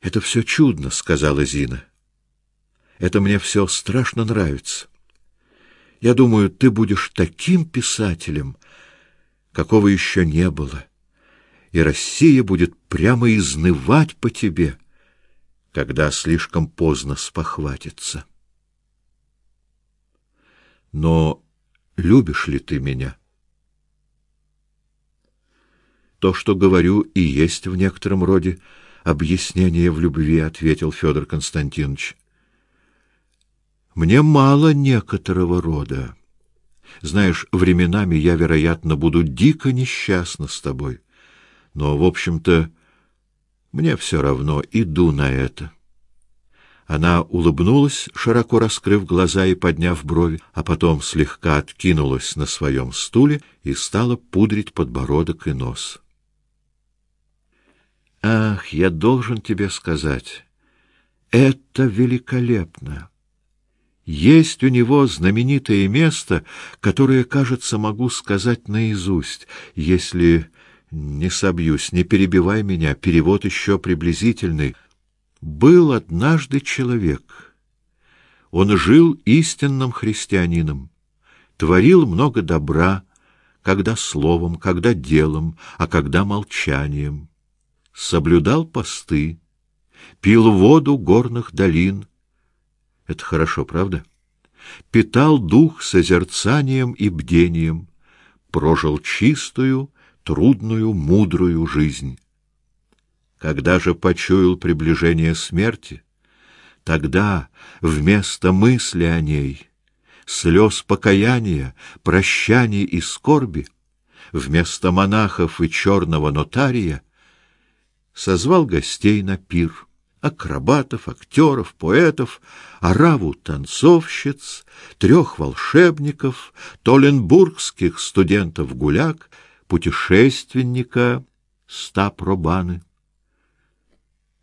Это все чудно, сказала Зина. Это мне все страшно нравится. Я думаю, ты будешь таким писателем, какого еще не было. И Россия будет прямо изнывать по тебе, когда слишком поздно спохватится. Но любишь ли ты меня? То, что говорю, и есть в некотором роде объяснение в любви, ответил Федор Константинович. Мне мало некоторого рода. Знаешь, временами я, вероятно, буду дико несчастна с тобой. Но, в общем-то, мне все равно, иду на это. Она улыбнулась, широко раскрыв глаза и подняв брови, а потом слегка откинулась на своем стуле и стала пудрить подбородок и нос. Ах, я должен тебе сказать, это великолепно. Есть у него знаменитое место, которое, кажется, могу сказать наизусть, если не собьюсь, не перебивай меня, перевод еще приблизительный. Был однажды человек. Он жил истинным христианином, творил много добра, когда словом, когда делом, а когда молчанием. Соблюдал посты, пил воду горных долин. Это хорошо, правда? Питал дух созерцанием и бдением, прожил чистую, трудную, мудрую жизнь. Когда же почуял приближение смерти, тогда вместо мысли о ней, слез покаяния, прощаний и скорби, вместо монахов и черного нотария созвал гостей на пир акробатов, актеров, поэтов, ораву танцовщиц, трех волшебников, толенбургских студентов-гуляк, путешественника ста пробаны.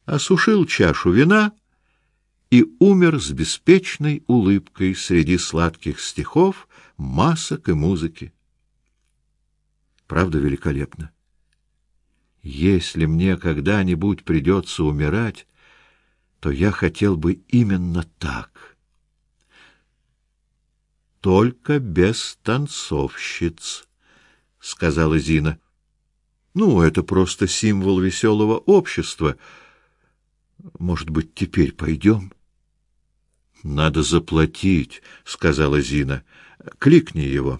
Осушил чашу вина и умер с беспечной улыбкой среди сладких стихов, масок и музыки. Правда великолепно. Если мне когда-нибудь придется умирать, то я хотел бы именно так. Только без танцовщиц, сказала Зина. Ну, это просто символ веселого общества. Может быть, теперь пойдем?» Надо заплатить, сказала Зина. Кликни его.